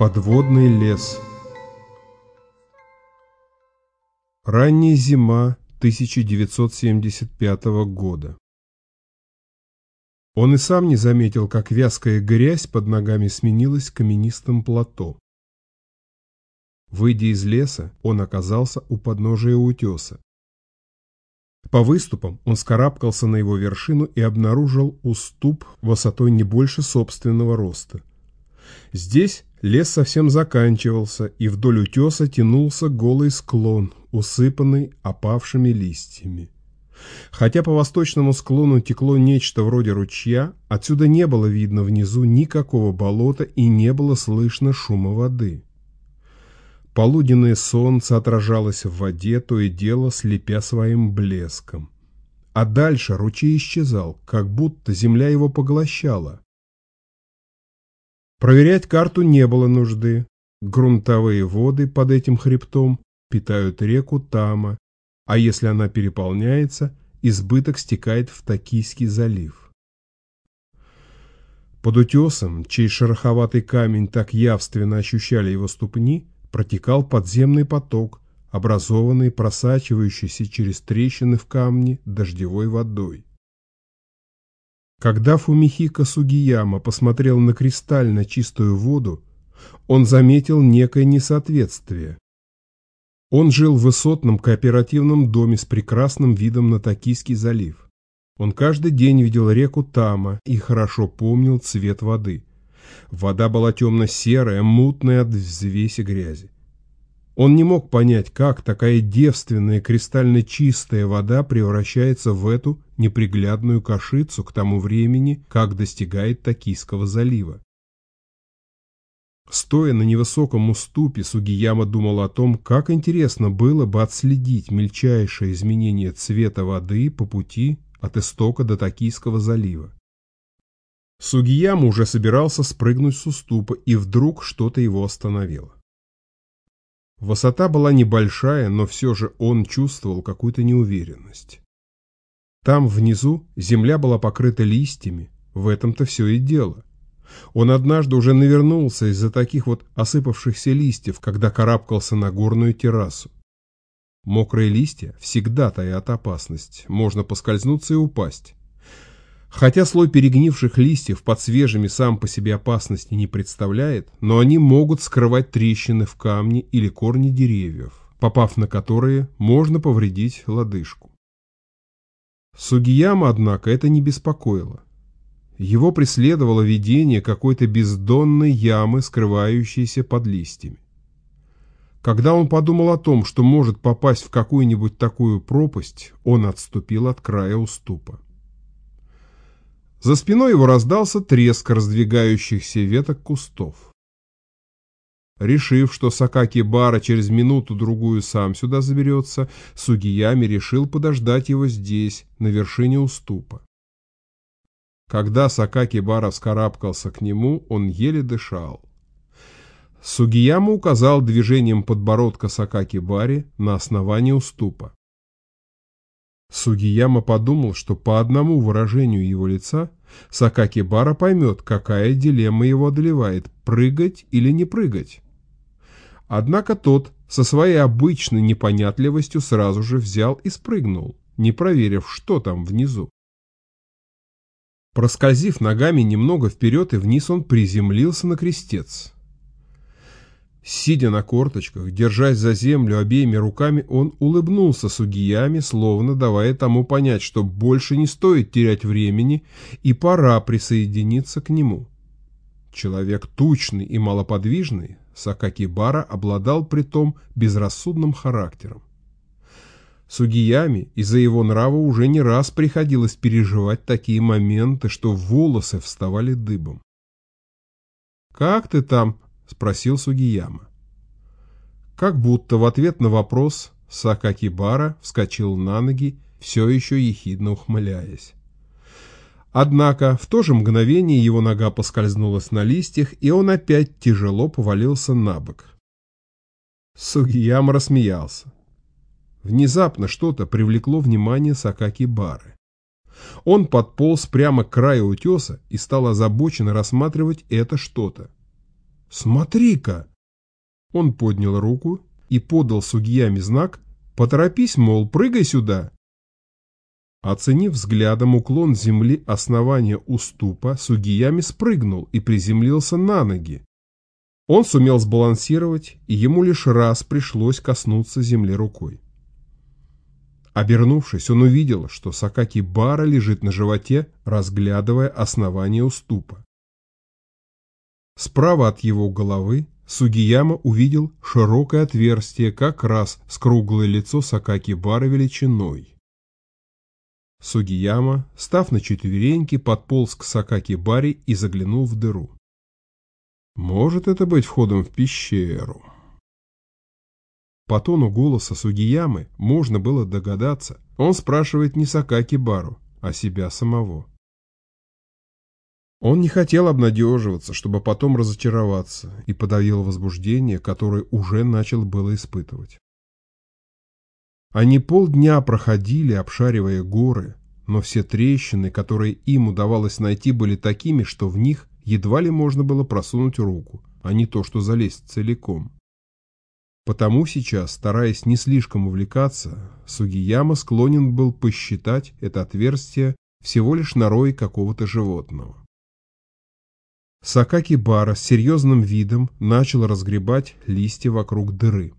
Подводный лес Ранняя зима 1975 года. Он и сам не заметил, как вязкая грязь под ногами сменилась каменистым плато. Выйдя из леса, он оказался у подножия утеса. По выступам он скарабкался на его вершину и обнаружил уступ высотой не больше собственного роста. Здесь лес совсем заканчивался, и вдоль утеса тянулся голый склон, усыпанный опавшими листьями. Хотя по восточному склону текло нечто вроде ручья, отсюда не было видно внизу никакого болота и не было слышно шума воды. Полуденное солнце отражалось в воде, то и дело слепя своим блеском. А дальше ручей исчезал, как будто земля его поглощала. Проверять карту не было нужды. Грунтовые воды под этим хребтом питают реку Тама, а если она переполняется, избыток стекает в Токийский залив. Под утесом, чей шероховатый камень так явственно ощущали его ступни, протекал подземный поток, образованный просачивающейся через трещины в камне дождевой водой. Когда Фумихика Сугияма посмотрел на кристально чистую воду, он заметил некое несоответствие. Он жил в высотном кооперативном доме с прекрасным видом на Токийский залив. Он каждый день видел реку Тама и хорошо помнил цвет воды. Вода была темно-серая, мутная от взвеси грязи. Он не мог понять, как такая девственная, кристально чистая вода превращается в эту неприглядную кашицу к тому времени, как достигает Токийского залива. Стоя на невысоком уступе, Сугияма думал о том, как интересно было бы отследить мельчайшее изменение цвета воды по пути от истока до Токийского залива. Сугияма уже собирался спрыгнуть с уступа, и вдруг что-то его остановило. Высота была небольшая, но все же он чувствовал какую-то неуверенность. Там внизу земля была покрыта листьями, в этом-то все и дело. Он однажды уже навернулся из-за таких вот осыпавшихся листьев, когда карабкался на горную террасу. Мокрые листья всегда таят опасность, можно поскользнуться и упасть. Хотя слой перегнивших листьев под свежими сам по себе опасности не представляет, но они могут скрывать трещины в камне или корни деревьев, попав на которые можно повредить лодыжку. Сугияма, однако, это не беспокоило. Его преследовало видение какой-то бездонной ямы, скрывающейся под листьями. Когда он подумал о том, что может попасть в какую-нибудь такую пропасть, он отступил от края уступа. За спиной его раздался треск раздвигающихся веток кустов. Решив, что Сакаки Бара через минуту-другую сам сюда заберется, Сугиями решил подождать его здесь, на вершине уступа. Когда Сакаки Бара вскарабкался к нему, он еле дышал. Сугияма указал движением подбородка Сакаки Бари на основание уступа. Сугияма подумал, что по одному выражению его лица Сакаки Бара поймет, какая дилемма его одолевает – прыгать или не прыгать. Однако тот со своей обычной непонятливостью сразу же взял и спрыгнул, не проверив, что там внизу. Проскользив ногами немного вперед и вниз, он приземлился на крестец. Сидя на корточках, держась за землю обеими руками, он улыбнулся Сугиями, словно давая тому понять, что больше не стоит терять времени и пора присоединиться к нему. Человек тучный и малоподвижный, Сакакибара обладал притом безрассудным характером. Сугиями из-за его нрава уже не раз приходилось переживать такие моменты, что волосы вставали дыбом. «Как ты там?» — спросил Сугияма. Как будто в ответ на вопрос Сакакибара вскочил на ноги, все еще ехидно ухмыляясь. Однако в то же мгновение его нога поскользнулась на листьях, и он опять тяжело повалился на бок. Сугияма рассмеялся. Внезапно что-то привлекло внимание Сакаки Бары. Он подполз прямо к краю утеса и стал озабоченно рассматривать это что-то. Смотри-ка!» Он поднял руку и подал Сугияме знак «Поторопись, мол, прыгай сюда!» Оценив взглядом уклон земли основания уступа, Сугиями спрыгнул и приземлился на ноги. Он сумел сбалансировать, и ему лишь раз пришлось коснуться земли рукой. Обернувшись, он увидел, что Сакаки Бара лежит на животе, разглядывая основание уступа. Справа от его головы Сугияма увидел широкое отверстие как раз с круглое лицо Сакаки Бара величиной. Сугияма, став на четвереньки, подполз к Сакаки Баре и заглянул в дыру. Может это быть входом в пещеру? По тону голоса Сугиямы можно было догадаться, он спрашивает не Сакаки Бару, а себя самого. Он не хотел обнадеживаться, чтобы потом разочароваться, и подавил возбуждение, которое уже начал было испытывать. Они полдня проходили, обшаривая горы, но все трещины, которые им удавалось найти, были такими, что в них едва ли можно было просунуть руку, а не то, что залезть целиком. Потому сейчас, стараясь не слишком увлекаться, Сугияма склонен был посчитать это отверстие всего лишь норой какого-то животного. Сакаки Бара с серьезным видом начал разгребать листья вокруг дыры.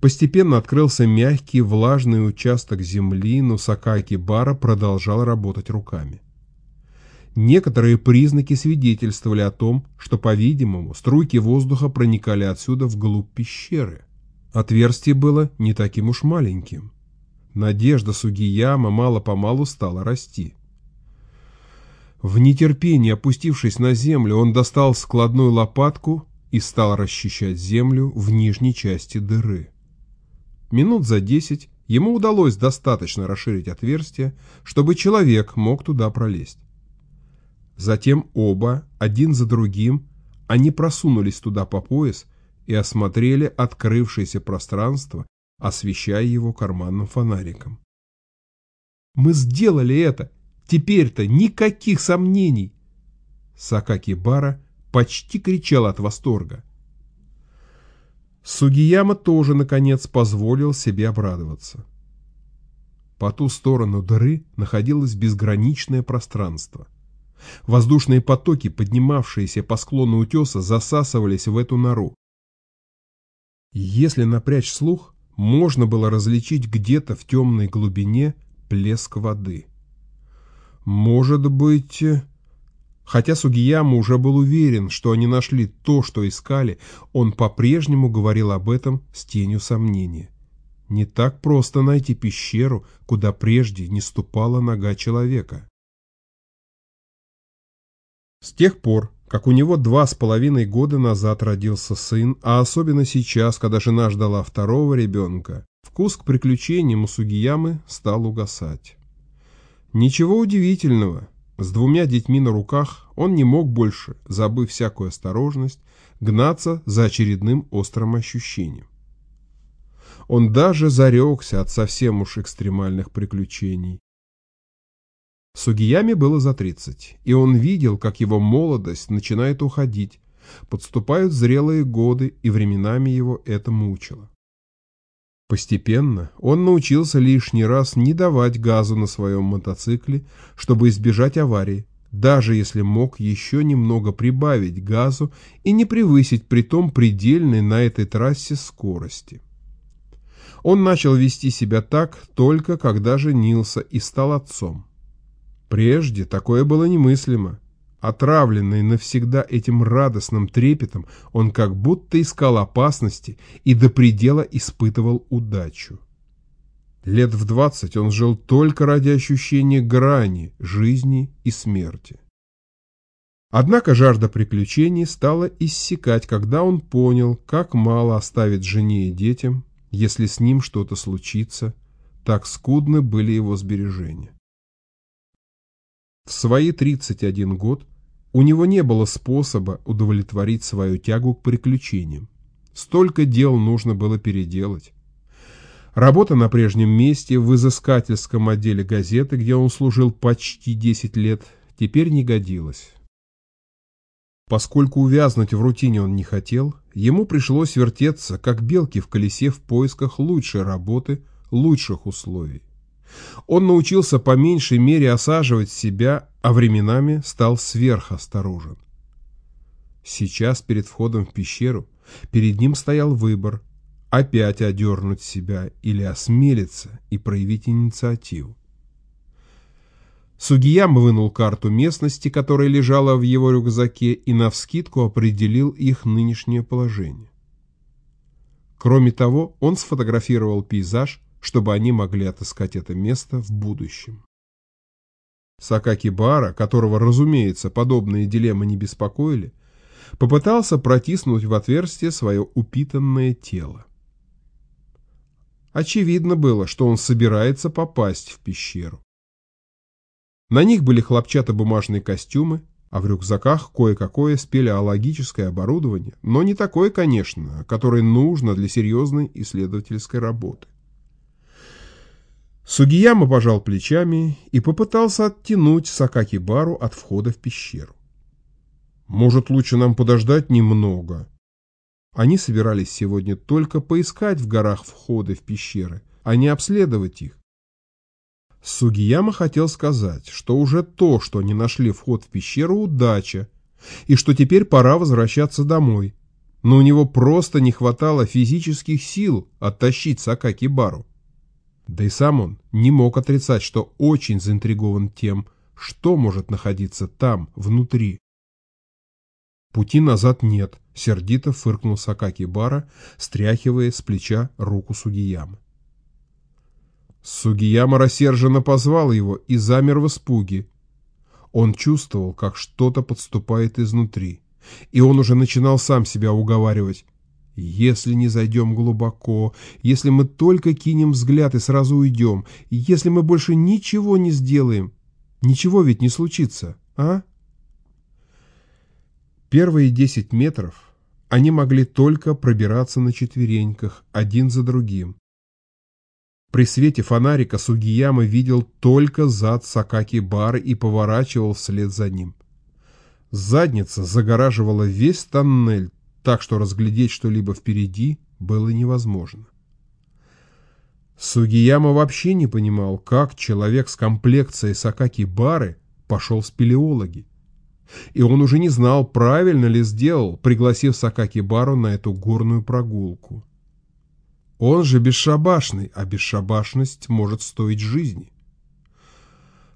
Постепенно открылся мягкий влажный участок земли, но Сакаки Бара продолжал работать руками. Некоторые признаки свидетельствовали о том, что, по-видимому, струйки воздуха проникали отсюда вглубь пещеры. Отверстие было не таким уж маленьким. Надежда Сугияма мало-помалу стала расти. В нетерпении, опустившись на землю, он достал складную лопатку и стал расчищать землю в нижней части дыры. Минут за десять ему удалось достаточно расширить отверстие, чтобы человек мог туда пролезть. Затем оба, один за другим, они просунулись туда по пояс и осмотрели открывшееся пространство, освещая его карманным фонариком. «Мы сделали это!» Теперь-то никаких сомнений. Сакаки Бара почти кричал от восторга. Сугияма тоже, наконец, позволил себе обрадоваться. По ту сторону дыры находилось безграничное пространство. Воздушные потоки, поднимавшиеся по склону утеса, засасывались в эту нору. Если напрячь слух, можно было различить где-то в темной глубине плеск воды. Может быть... Хотя Сугияма уже был уверен, что они нашли то, что искали, он по-прежнему говорил об этом с тенью сомнения. Не так просто найти пещеру, куда прежде не ступала нога человека. С тех пор, как у него два с половиной года назад родился сын, а особенно сейчас, когда жена ждала второго ребенка, вкус к приключениям у Сугиямы стал угасать. Ничего удивительного, с двумя детьми на руках он не мог больше, забыв всякую осторожность, гнаться за очередным острым ощущением. Он даже зарекся от совсем уж экстремальных приключений. Сугияме было за тридцать, и он видел, как его молодость начинает уходить, подступают зрелые годы, и временами его это мучило. Постепенно он научился лишний раз не давать газу на своем мотоцикле, чтобы избежать аварии, даже если мог еще немного прибавить газу и не превысить при том предельной на этой трассе скорости. Он начал вести себя так только когда женился и стал отцом. Прежде такое было немыслимо. Отравленный навсегда этим радостным трепетом, он как будто искал опасности и до предела испытывал удачу. Лет в двадцать он жил только ради ощущения грани жизни и смерти. Однако жажда приключений стала иссякать, когда он понял, как мало оставит жене и детям, если с ним что-то случится, так скудны были его сбережения. В свои 31 год у него не было способа удовлетворить свою тягу к приключениям. Столько дел нужно было переделать. Работа на прежнем месте в изыскательском отделе газеты, где он служил почти 10 лет, теперь не годилась. Поскольку увязнуть в рутине он не хотел, ему пришлось вертеться, как белки в колесе в поисках лучшей работы, лучших условий. Он научился по меньшей мере осаживать себя, а временами стал сверхосторожен. Сейчас перед входом в пещеру перед ним стоял выбор – опять одернуть себя или осмелиться и проявить инициативу. Сугияма вынул карту местности, которая лежала в его рюкзаке, и навскидку определил их нынешнее положение. Кроме того, он сфотографировал пейзаж, чтобы они могли отыскать это место в будущем. Сакаки Бара, которого, разумеется, подобные дилеммы не беспокоили, попытался протиснуть в отверстие свое упитанное тело. Очевидно было, что он собирается попасть в пещеру. На них были хлопчатобумажные костюмы, а в рюкзаках кое-какое спелеологическое оборудование, но не такое, конечно, которое нужно для серьезной исследовательской работы. Сугияма пожал плечами и попытался оттянуть Сакаки-бару от входа в пещеру. «Может, лучше нам подождать немного?» Они собирались сегодня только поискать в горах входы в пещеры, а не обследовать их. Сугияма хотел сказать, что уже то, что они нашли вход в пещеру, удача, и что теперь пора возвращаться домой. Но у него просто не хватало физических сил оттащить Сакаки Бару. Да и сам он не мог отрицать, что очень заинтригован тем, что может находиться там, внутри. Пути назад нет, сердито фыркнул Сакаки Бара, стряхивая с плеча руку Сугиямы. Сугияма рассерженно позвал его и замер в испуге. Он чувствовал, как что-то подступает изнутри, и он уже начинал сам себя уговаривать. Если не зайдем глубоко, если мы только кинем взгляд и сразу уйдем, если мы больше ничего не сделаем, ничего ведь не случится, а? Первые десять метров они могли только пробираться на четвереньках, один за другим. При свете фонарика Сугияма видел только зад Сакаки Бары и поворачивал вслед за ним. Задница загораживала весь тоннель, так что разглядеть что-либо впереди было невозможно. Сугияма вообще не понимал, как человек с комплекцией Сакаки Бары пошел в спелеологи. И он уже не знал, правильно ли сделал, пригласив Сакаки Бару на эту горную прогулку. Он же бесшабашный, а бесшабашность может стоить жизни.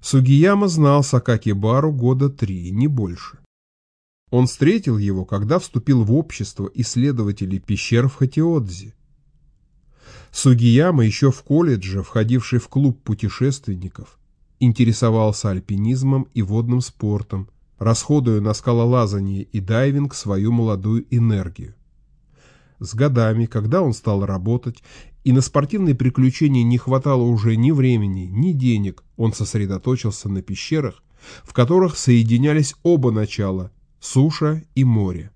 Сугияма знал Сакаки Бару года три, не больше. Он встретил его, когда вступил в общество исследователей пещер в Хатиодзе. Сугияма еще в колледже, входивший в клуб путешественников, интересовался альпинизмом и водным спортом, расходуя на скалолазание и дайвинг свою молодую энергию. С годами, когда он стал работать, и на спортивные приключения не хватало уже ни времени, ни денег, он сосредоточился на пещерах, в которых соединялись оба начала – суша и море.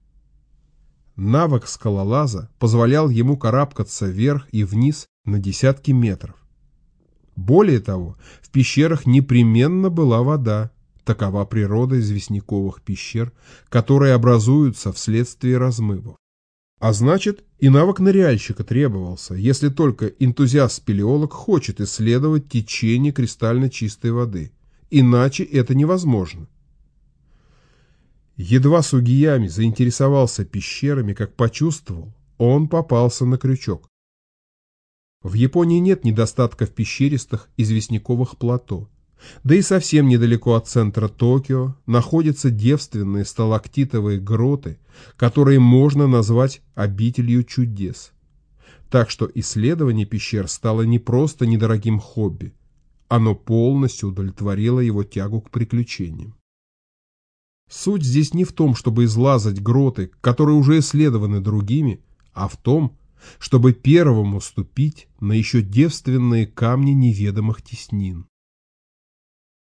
Навык скалолаза позволял ему карабкаться вверх и вниз на десятки метров. Более того, в пещерах непременно была вода, такова природа известняковых пещер, которые образуются вследствие размывов. А значит, и навык ныряльщика требовался, если только энтузиаст-спелеолог хочет исследовать течение кристально чистой воды. Иначе это невозможно. Едва Сугиями заинтересовался пещерами, как почувствовал, он попался на крючок. В Японии нет недостатка в пещеристых известняковых плато. Да и совсем недалеко от центра Токио находятся девственные сталактитовые гроты, которые можно назвать обителью чудес. Так что исследование пещер стало не просто недорогим хобби, оно полностью удовлетворило его тягу к приключениям. Суть здесь не в том, чтобы излазать гроты, которые уже исследованы другими, а в том, чтобы первому ступить на еще девственные камни неведомых теснин.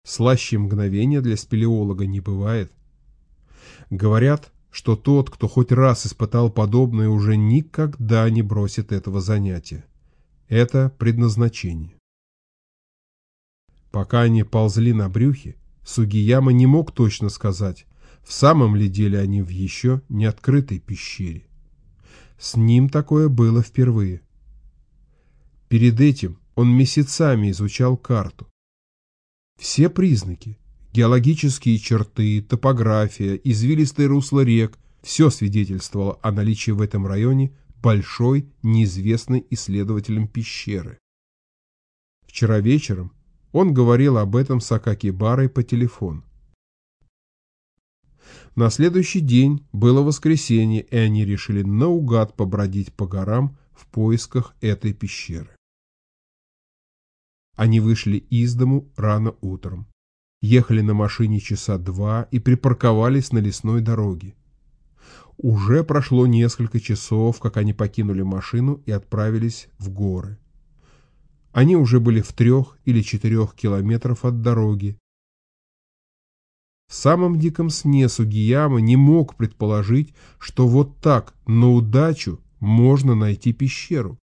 Слаще мгновения для спелеолога не бывает. Говорят, что тот, кто хоть раз испытал подобное, уже никогда не бросит этого занятия. Это предназначение. Пока они ползли на брюхе, Сугияма не мог точно сказать, в самом ли деле они в еще не открытой пещере. С ним такое было впервые. Перед этим он месяцами изучал карту. Все признаки, геологические черты, топография, извилистые русла рек, все свидетельствовало о наличии в этом районе большой, неизвестной исследователем пещеры. Вчера вечером он говорил об этом с Акакибарой по телефону. На следующий день было воскресенье, и они решили наугад побродить по горам в поисках этой пещеры. Они вышли из дому рано утром, ехали на машине часа два и припарковались на лесной дороге. Уже прошло несколько часов, как они покинули машину и отправились в горы. Они уже были в трех или четырех километров от дороги, в самом диком сне Сугияма не мог предположить, что вот так, на удачу, можно найти пещеру.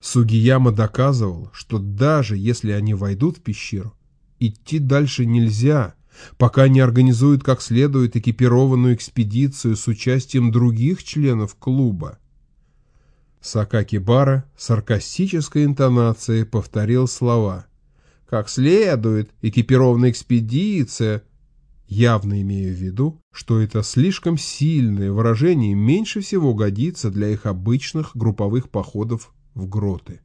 Сугияма доказывал, что даже если они войдут в пещеру, идти дальше нельзя, пока не организуют как следует экипированную экспедицию с участием других членов клуба. Сакаки Бара саркастической интонацией повторил слова – как следует, экипированная экспедиция, явно имея в виду, что это слишком сильное выражение меньше всего годится для их обычных групповых походов в гроты.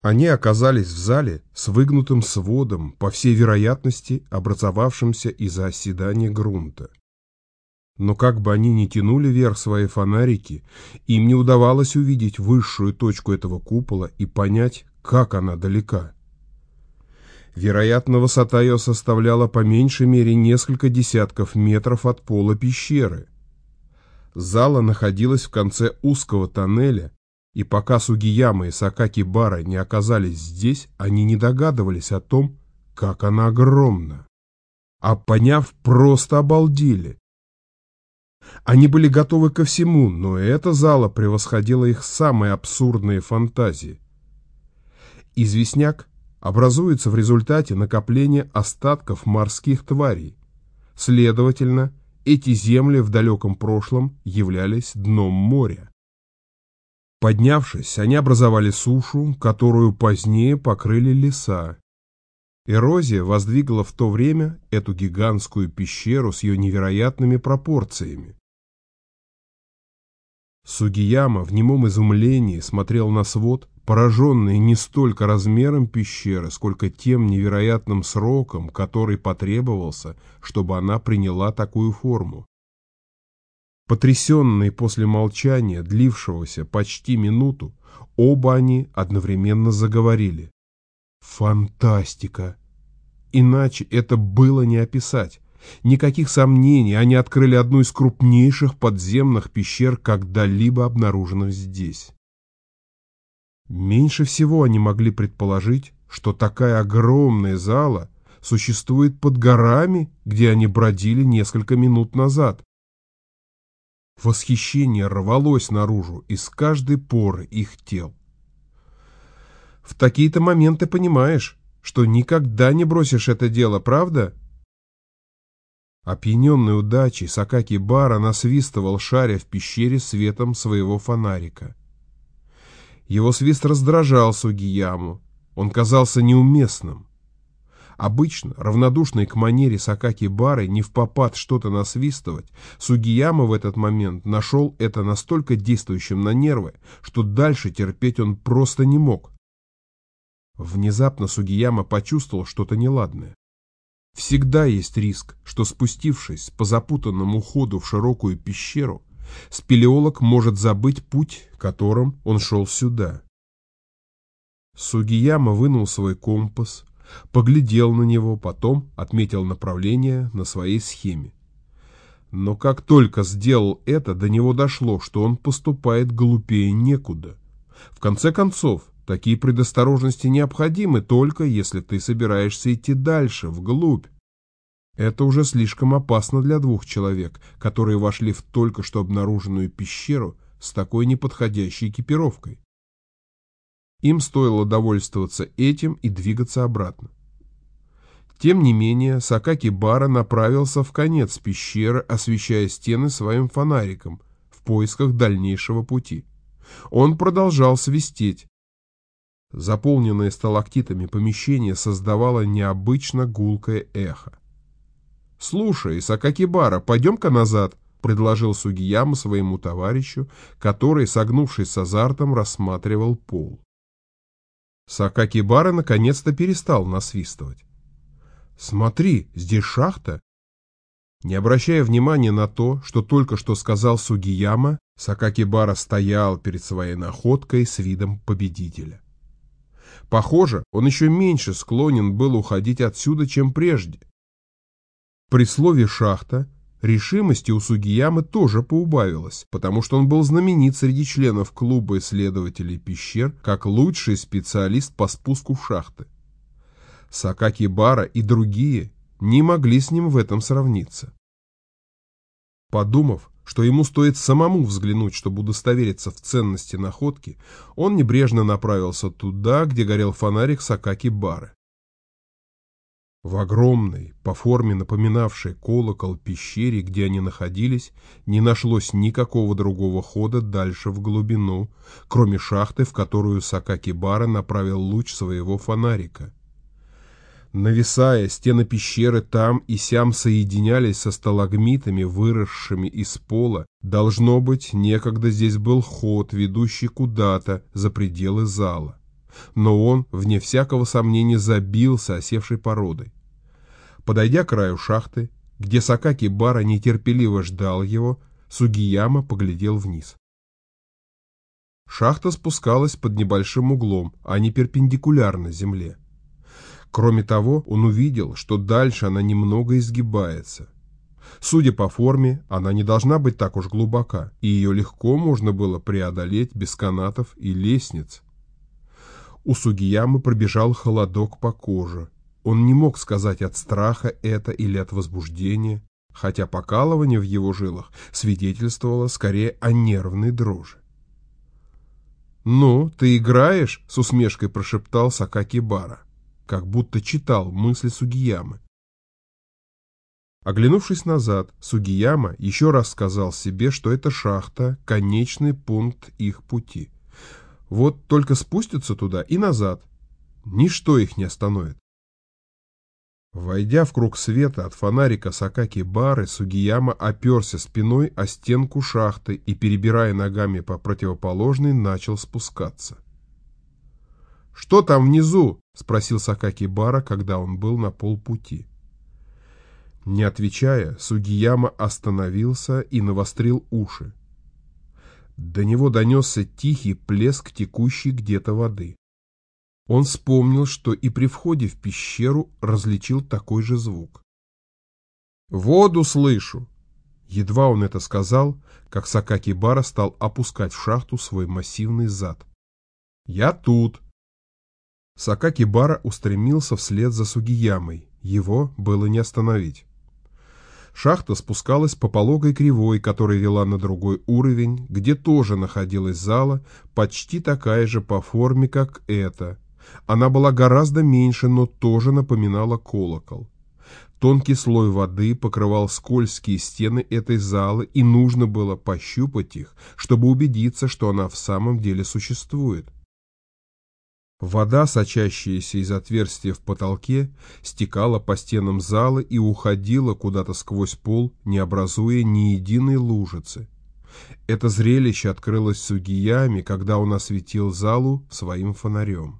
Они оказались в зале с выгнутым сводом, по всей вероятности, образовавшимся из-за оседания грунта. Но как бы они ни тянули вверх свои фонарики, им не удавалось увидеть высшую точку этого купола и понять, как она далека. Вероятно, высота ее составляла по меньшей мере несколько десятков метров от пола пещеры. Зала находилась в конце узкого тоннеля, и пока Сугияма и Сакаки Бара не оказались здесь, они не догадывались о том, как она огромна. А поняв, просто обалдели. Они были готовы ко всему, но эта зала превосходила их самые абсурдные фантазии. Известняк образуется в результате накопления остатков морских тварей. Следовательно, эти земли в далеком прошлом являлись дном моря. Поднявшись, они образовали сушу, которую позднее покрыли леса. Эрозия воздвигла в то время эту гигантскую пещеру с ее невероятными пропорциями. Сугияма в немом изумлении смотрел на свод, пораженный не столько размером пещеры, сколько тем невероятным сроком, который потребовался, чтобы она приняла такую форму. Потрясенные после молчания, длившегося почти минуту, оба они одновременно заговорили. Фантастика! Иначе это было не описать. Никаких сомнений, они открыли одну из крупнейших подземных пещер, когда-либо обнаруженных здесь. Меньше всего они могли предположить, что такая огромная зала существует под горами, где они бродили несколько минут назад. Восхищение рвалось наружу из каждой поры их тел. В такие-то моменты понимаешь, что никогда не бросишь это дело, правда? Опьяненный удачей Сакаки Бара насвистывал, шаря в пещере светом своего фонарика. Его свист раздражал Сугияму, он казался неуместным. Обычно, равнодушный к манере Сакаки Бары не в попад что-то насвистывать, Сугияма в этот момент нашел это настолько действующим на нервы, что дальше терпеть он просто не мог. Внезапно Сугияма почувствовал что-то неладное. Всегда есть риск, что спустившись по запутанному ходу в широкую пещеру, спелеолог может забыть путь, которым он шел сюда. Сугияма вынул свой компас, поглядел на него, потом отметил направление на своей схеме. Но как только сделал это, до него дошло, что он поступает глупее некуда. В конце концов, такие предосторожности необходимы только если ты собираешься идти дальше, вглубь. Это уже слишком опасно для двух человек, которые вошли в только что обнаруженную пещеру с такой неподходящей экипировкой. Им стоило довольствоваться этим и двигаться обратно. Тем не менее, Сакаки Бара направился в конец пещеры, освещая стены своим фонариком в поисках дальнейшего пути. Он продолжал свистеть. Заполненное сталактитами помещение создавало необычно гулкое эхо. «Слушай, Сакаки Бара, пойдем-ка назад», — предложил Сугияма своему товарищу, который, согнувшись с азартом, рассматривал пол. Сакаки Бара наконец-то перестал насвистывать. «Смотри, здесь шахта!» Не обращая внимания на то, что только что сказал Сугияма, Сакакибара стоял перед своей находкой с видом победителя. Похоже, он еще меньше склонен был уходить отсюда, чем прежде. При слове «шахта» решимости у Сугиямы тоже поубавилось, потому что он был знаменит среди членов клуба исследователей пещер как лучший специалист по спуску в шахты. Сакаки Бара и другие не могли с ним в этом сравниться. Подумав, что ему стоит самому взглянуть, чтобы удостовериться в ценности находки, он небрежно направился туда, где горел фонарик Сакаки Бары. В огромной, по форме напоминавшей колокол пещере, где они находились, не нашлось никакого другого хода дальше в глубину, кроме шахты, в которую Сакаки Бара направил луч своего фонарика. Нависая, стены пещеры там и сям соединялись со сталагмитами, выросшими из пола. Должно быть, некогда здесь был ход, ведущий куда-то за пределы зала. Но он, вне всякого сомнения, забился осевшей породой. Подойдя к краю шахты, где Сакаки Бара нетерпеливо ждал его, Сугияма поглядел вниз. Шахта спускалась под небольшим углом, а не перпендикулярно земле. Кроме того, он увидел, что дальше она немного изгибается. Судя по форме, она не должна быть так уж глубока, и ее легко можно было преодолеть без канатов и лестниц. У Сугиямы пробежал холодок по коже. Он не мог сказать от страха это или от возбуждения, хотя покалывание в его жилах свидетельствовало скорее о нервной дрожи. «Ну, ты играешь?» — с усмешкой прошептал Сакаки Бара как будто читал мысли Сугиямы. Оглянувшись назад, Сугияма еще раз сказал себе, что это шахта – конечный пункт их пути. Вот только спустятся туда и назад. Ничто их не остановит. Войдя в круг света от фонарика Сакаки Бары, Сугияма оперся спиной о стенку шахты и, перебирая ногами по противоположной, начал спускаться. «Что там внизу?» — спросил Сакаки Бара, когда он был на полпути. Не отвечая, Сугияма остановился и навострил уши. До него донесся тихий плеск текущей где-то воды. Он вспомнил, что и при входе в пещеру различил такой же звук. «Воду слышу!» Едва он это сказал, как Сакаки Бара стал опускать в шахту свой массивный зад. «Я тут!» Сакаки Бара устремился вслед за Сугиямой. Его было не остановить. Шахта спускалась по пологой кривой, которая вела на другой уровень, где тоже находилась зала, почти такая же по форме, как эта. Она была гораздо меньше, но тоже напоминала колокол. Тонкий слой воды покрывал скользкие стены этой залы, и нужно было пощупать их, чтобы убедиться, что она в самом деле существует. Вода, сочащаяся из отверстия в потолке, стекала по стенам зала и уходила куда-то сквозь пол, не образуя ни единой лужицы. Это зрелище открылось Сугиями, когда он осветил залу своим фонарем.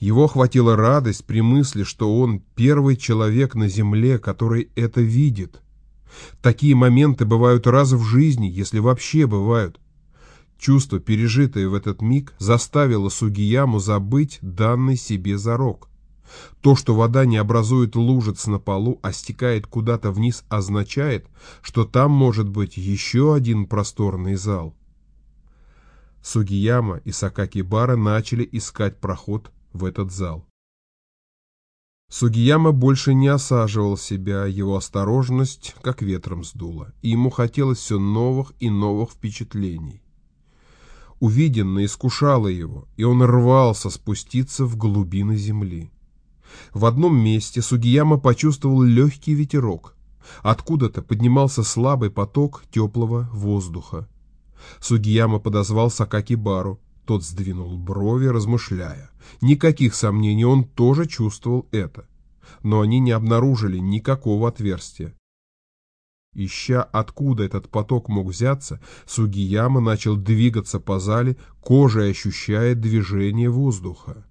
Его охватила радость при мысли, что он первый человек на земле, который это видит. Такие моменты бывают раз в жизни, если вообще бывают. Чувство, пережитое в этот миг, заставило Сугияму забыть данный себе зарок. То, что вода не образует лужиц на полу, а стекает куда-то вниз, означает, что там может быть еще один просторный зал. Сугияма и Сакакибара начали искать проход в этот зал. Сугияма больше не осаживал себя, его осторожность как ветром сдула, и ему хотелось все новых и новых впечатлений. Увиденное искушало его, и он рвался спуститься в глубины земли. В одном месте Сугияма почувствовал легкий ветерок. Откуда-то поднимался слабый поток теплого воздуха. Сугияма подозвал Сакаки Бару. Тот сдвинул брови, размышляя. Никаких сомнений, он тоже чувствовал это. Но они не обнаружили никакого отверстия. Ища, откуда этот поток мог взяться, Сугияма начал двигаться по зале, кожей ощущая движение воздуха.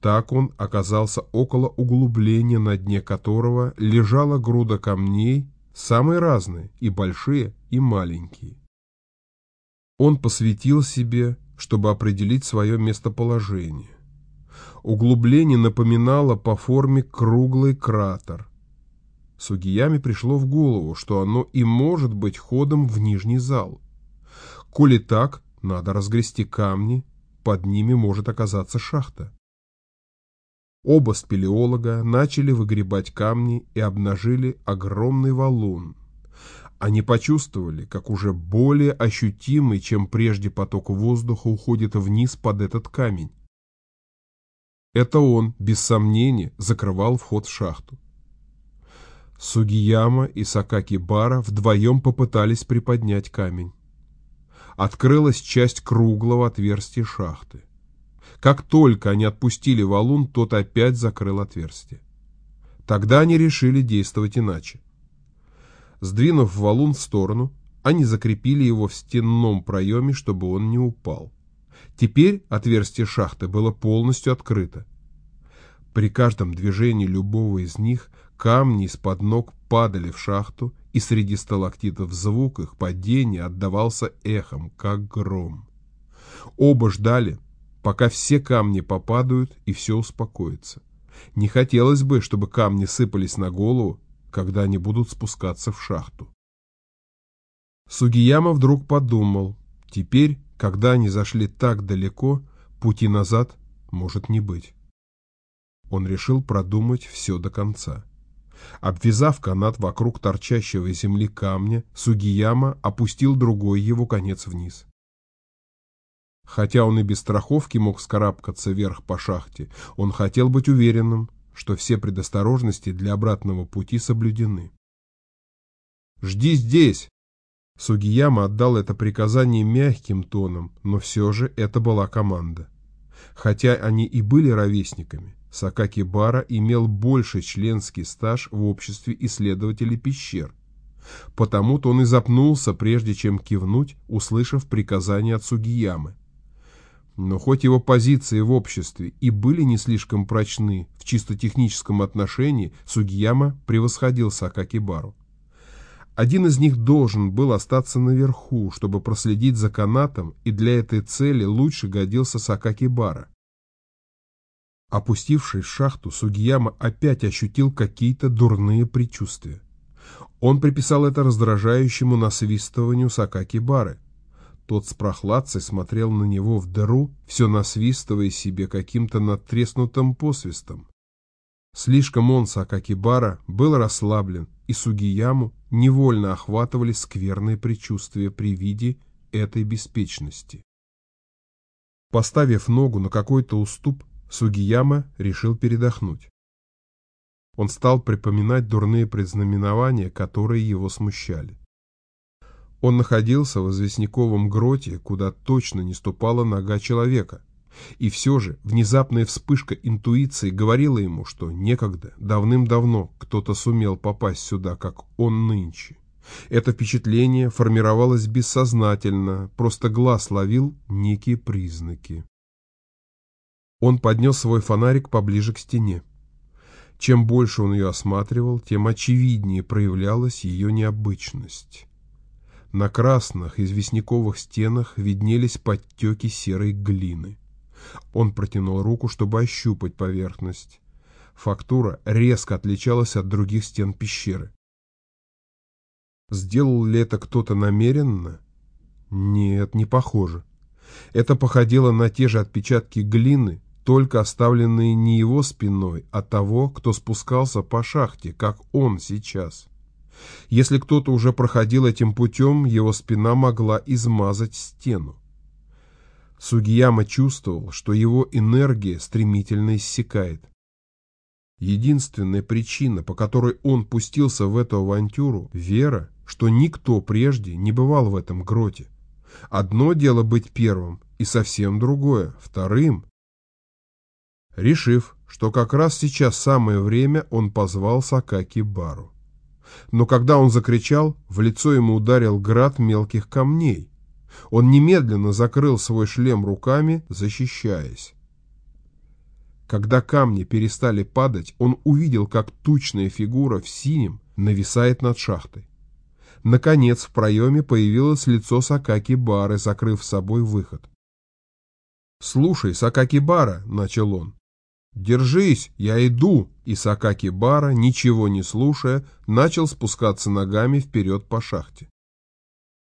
Так он оказался около углубления, на дне которого лежала груда камней, самые разные, и большие, и маленькие. Он посветил себе, чтобы определить свое местоположение. Углубление напоминало по форме круглый кратер. Сугияме пришло в голову, что оно и может быть ходом в нижний зал. Коли так, надо разгрести камни, под ними может оказаться шахта. Оба спелеолога начали выгребать камни и обнажили огромный валун. Они почувствовали, как уже более ощутимый, чем прежде поток воздуха уходит вниз под этот камень. Это он, без сомнения, закрывал вход в шахту. Сугияма и Сакаки Бара вдвоем попытались приподнять камень. Открылась часть круглого отверстия шахты. Как только они отпустили валун, тот опять закрыл отверстие. Тогда они решили действовать иначе. Сдвинув валун в сторону, они закрепили его в стенном проеме, чтобы он не упал. Теперь отверстие шахты было полностью открыто. При каждом движении любого из них камни из-под ног падали в шахту, и среди сталактитов звук их падения отдавался эхом, как гром. Оба ждали, пока все камни попадают и все успокоится. Не хотелось бы, чтобы камни сыпались на голову, когда они будут спускаться в шахту. Сугияма вдруг подумал, теперь, когда они зашли так далеко, пути назад может не быть. Он решил продумать все до конца. Обвязав канат вокруг торчащего из земли камня, Сугияма опустил другой его конец вниз. Хотя он и без страховки мог скарабкаться вверх по шахте, он хотел быть уверенным, что все предосторожности для обратного пути соблюдены. «Жди здесь!» Сугияма отдал это приказание мягким тоном, но все же это была команда. Хотя они и были ровесниками, Сакаки Бара имел больший членский стаж в обществе исследователей пещер. Потому-то он и запнулся, прежде чем кивнуть, услышав приказание от Сугиямы. Но хоть его позиции в обществе и были не слишком прочны в чисто техническом отношении, Сугияма превосходил Сакакибару. Один из них должен был остаться наверху, чтобы проследить за канатом, и для этой цели лучше годился Сакакибара. Опустившись в шахту, Сугияма опять ощутил какие-то дурные предчувствия. Он приписал это раздражающему насвистыванию Сакакибары. Тот с прохладцей смотрел на него в дыру, все насвистывая себе каким-то надтреснутым посвистом. Слишком он, Сакакибара, был расслаблен, и Сугияму невольно охватывали скверные предчувствия при виде этой беспечности. Поставив ногу на какой-то уступ, Сугияма решил передохнуть. Он стал припоминать дурные предзнаменования, которые его смущали. Он находился в известняковом гроте, куда точно не ступала нога человека. И все же внезапная вспышка интуиции говорила ему, что некогда, давным-давно, кто-то сумел попасть сюда, как он нынче. Это впечатление формировалось бессознательно, просто глаз ловил некие признаки. Он поднес свой фонарик поближе к стене. Чем больше он ее осматривал, тем очевиднее проявлялась ее необычность. На красных известняковых стенах виднелись подтеки серой глины. Он протянул руку, чтобы ощупать поверхность. Фактура резко отличалась от других стен пещеры. Сделал ли это кто-то намеренно? Нет, не похоже. Это походило на те же отпечатки глины, только оставленные не его спиной, а того, кто спускался по шахте, как он сейчас. Если кто-то уже проходил этим путем, его спина могла измазать стену. Сугияма чувствовал, что его энергия стремительно иссякает. Единственная причина, по которой он пустился в эту авантюру – вера, что никто прежде не бывал в этом гроте. Одно дело быть первым, и совсем другое – вторым. Решив, что как раз сейчас самое время, он позвал Сакаки Бару. Но когда он закричал, в лицо ему ударил град мелких камней. Он немедленно закрыл свой шлем руками, защищаясь. Когда камни перестали падать, он увидел, как тучная фигура в синем нависает над шахтой. Наконец в проеме появилось лицо Сакаки Бары, закрыв собой выход. «Слушай, Сакаки Бара», — начал он. «Держись, я иду!» И Сакаки ничего не слушая, начал спускаться ногами вперед по шахте.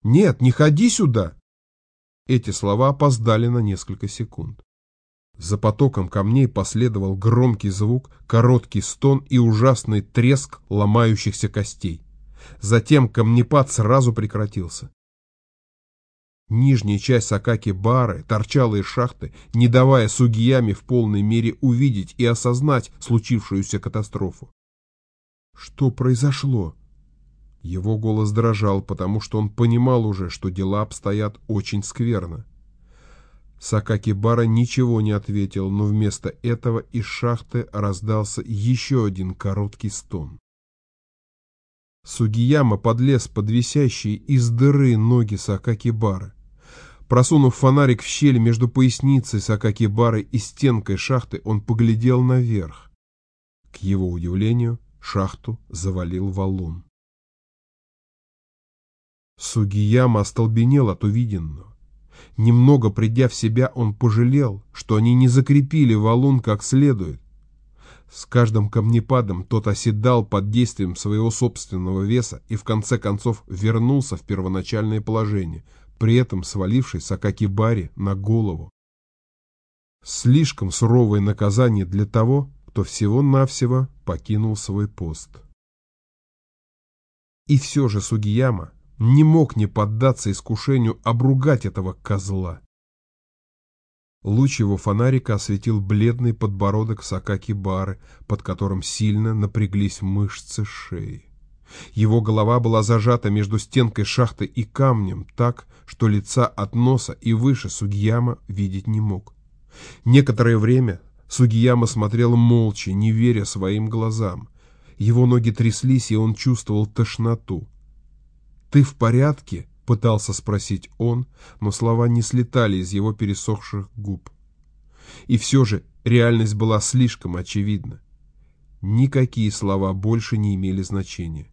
«Нет, не ходи сюда!» Эти слова опоздали на несколько секунд. За потоком камней последовал громкий звук, короткий стон и ужасный треск ломающихся костей. Затем камнепад сразу прекратился. Нижняя часть Сакаки-бары торчала из шахты, не давая сугиями в полной мере увидеть и осознать случившуюся катастрофу. Что произошло? Его голос дрожал, потому что он понимал уже, что дела обстоят очень скверно. Сакаки-бара ничего не ответил, но вместо этого из шахты раздался еще один короткий стон. Сугияма подлез под висящие из дыры ноги Сакаки-бары. Просунув фонарик в щель между поясницей Сакаки-бары и стенкой шахты, он поглядел наверх. К его удивлению, шахту завалил валун. Сугияма остолбенел от увиденного. Немного придя в себя, он пожалел, что они не закрепили валун как следует. С каждым камнепадом тот оседал под действием своего собственного веса и в конце концов вернулся в первоначальное положение, при этом свалившись Сакакибари на голову. Слишком суровое наказание для того, кто всего-навсего покинул свой пост. И все же Сугияма не мог не поддаться искушению обругать этого козла. Луч его фонарика осветил бледный подбородок Сакаки Бары, под которым сильно напряглись мышцы шеи. Его голова была зажата между стенкой шахты и камнем так, что лица от носа и выше Сугияма видеть не мог. Некоторое время Сугияма смотрел молча, не веря своим глазам. Его ноги тряслись, и он чувствовал тошноту. «Ты в порядке?» — пытался спросить он, но слова не слетали из его пересохших губ. И все же реальность была слишком очевидна. Никакие слова больше не имели значения.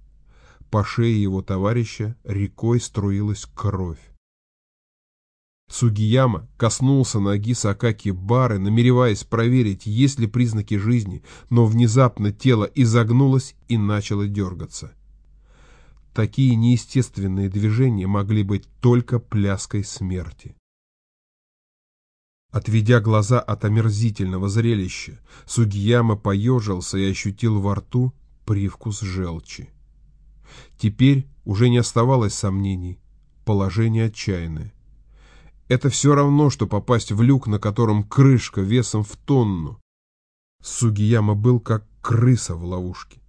По шее его товарища рекой струилась кровь. Сугияма коснулся ноги Сакаки Бары, намереваясь проверить, есть ли признаки жизни, но внезапно тело изогнулось и начало дергаться. Такие неестественные движения могли быть только пляской смерти. Отведя глаза от омерзительного зрелища, Сугияма поежился и ощутил во рту привкус желчи. Теперь уже не оставалось сомнений, положение отчаянное. Это все равно, что попасть в люк, на котором крышка весом в тонну. Сугияма был как крыса в ловушке.